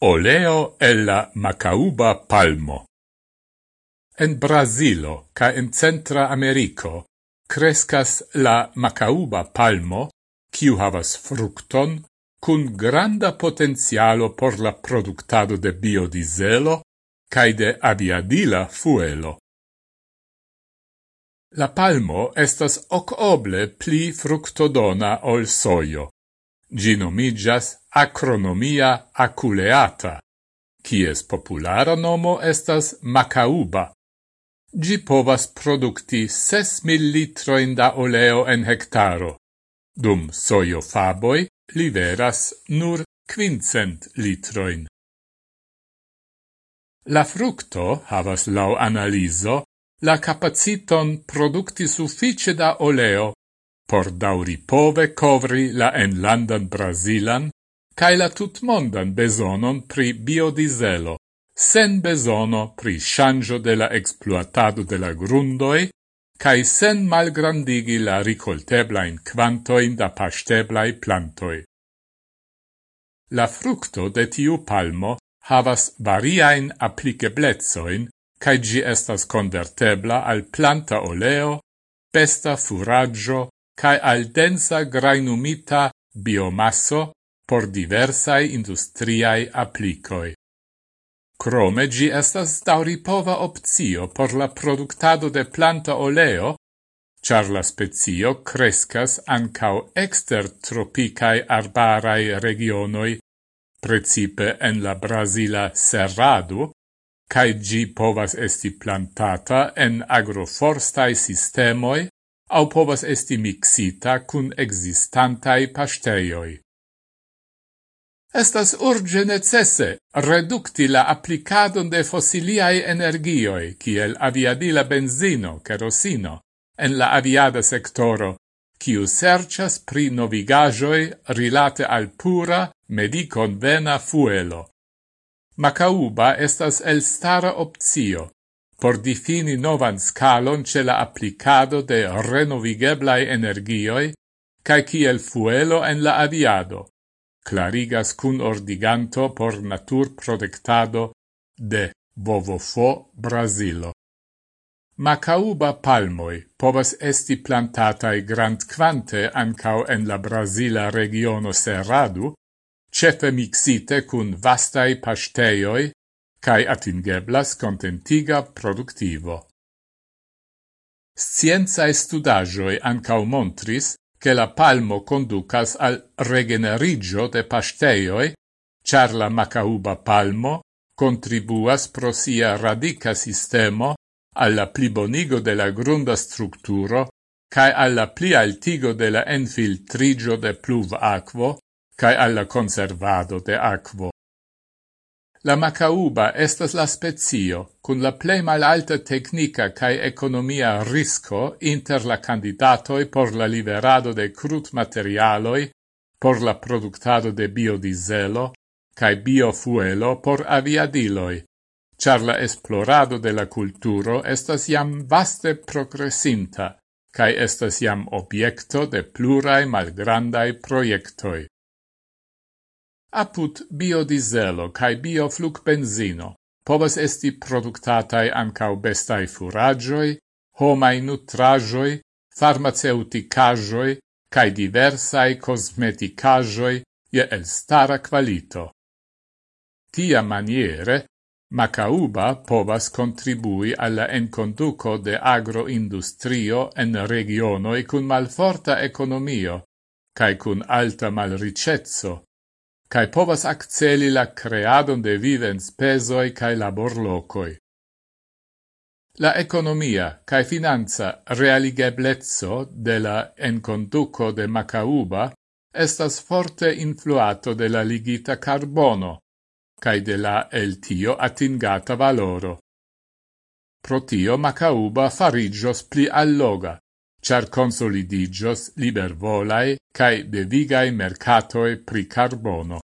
Oleo ella Macauba palmo. En Brasilo ca en Centra Americo crescas la Macauba palmo, kiu havas fructon cun granda potenzialo por la productado de biodiselo cae de aviadila fuelo. La palmo estas oc oble pli fructodona ol soio ginomigas acronomia aculeata, quies populara nomo estas macauba. Gi povas producti ses mil litroin da oleo en hectaro. Dum sojofaboj liveras nur quincent litroin. La fructo havas lau analiso la capaciton producti suffice da oleo por dauri pove covri la enlandan Brasilan cae la tutmondan besonon pri biodiselo, sen besono pri shangio de la exploatado de la grundoi, cae sen malgrandigi la ricolteblain quantoin da pasteblai plantoi. La fructo de tiu palmo havas variain appligeblezoin, cae gi estas convertebla al planta oleo, pesta furaggio, cae al densa grainumita biomasso por diversae industriae applicoi. Crome gi estas dauripova opzio por la productado de planta oleo, char la spezio crescas ancau exter tropicae arbarae regionoi, precipe en la Brasila Cerrado, cae gi povas esti plantata en agroforstae sistemoi, au povas esti mixita cun existantai pasteioi. Estas urge necesse reducti la applicadon de fossiliae energioi, kiel aviadila benzino, kerosino, en la aviada sectoro, kiu serchas pri novigajoi rilate al pura, medicon vena fuelo. Macauba estas el stara opzio, por difini novan scalon ce la applicado de renovigeblai energioi cae kiel fuelo en la aviado, clarigas cun ordiganto por natur protectado de Bovofo, Brasilo. Macauba palmoi povas esti plantatai grand quante ancau en la Brasila regiono Serradu, cefe mixite cun vastai pasteioi cae atingeblas contentiga productivo. Scienzae studagioi ancau montris che la palmo conducas al regenerigio de pasteioi, char la macauba palmo contribuas pro sia radica sistemo alla plibonigo de la grunda structuro cae alla pli altigo de la enfiltrigio de pluv aquo cae alla conservado de aquo. La macauba estas la spezio cun la plei malalta tecnica cae economia risco inter la candidatoi por la liberado de crut materialoi, por la productado de biodiselo, cae biofuelo por aviadiloi, char la esplorado de la culturo estas jam vaste progressinta, cae estas jam obiecto de plurae malgrandai proiectoi apud biodizelo cae bioflugbenzino povas esti productatai ancau bestai furagioi, homai nutrajoi, farmaceuticajoi, cae diversai cosmeticajoi el stara qualito. Tia maniere, Macauba povas contribui alla enconduco de agroindustrio en regionoi cun malforta economio, cae cun alta malricezzo, cae povas acceli la creadon de vivens pesoi cae laborlocoi. La economia cae finanza realigeblezzo de la enconduco de Macauba estas forte influato de la ligita carbono, cae de la el tio atingata valoro. Pro tio Macauba farigios pli alloga, char consolidigios libervolae cae devigae mercatoe pri carbono.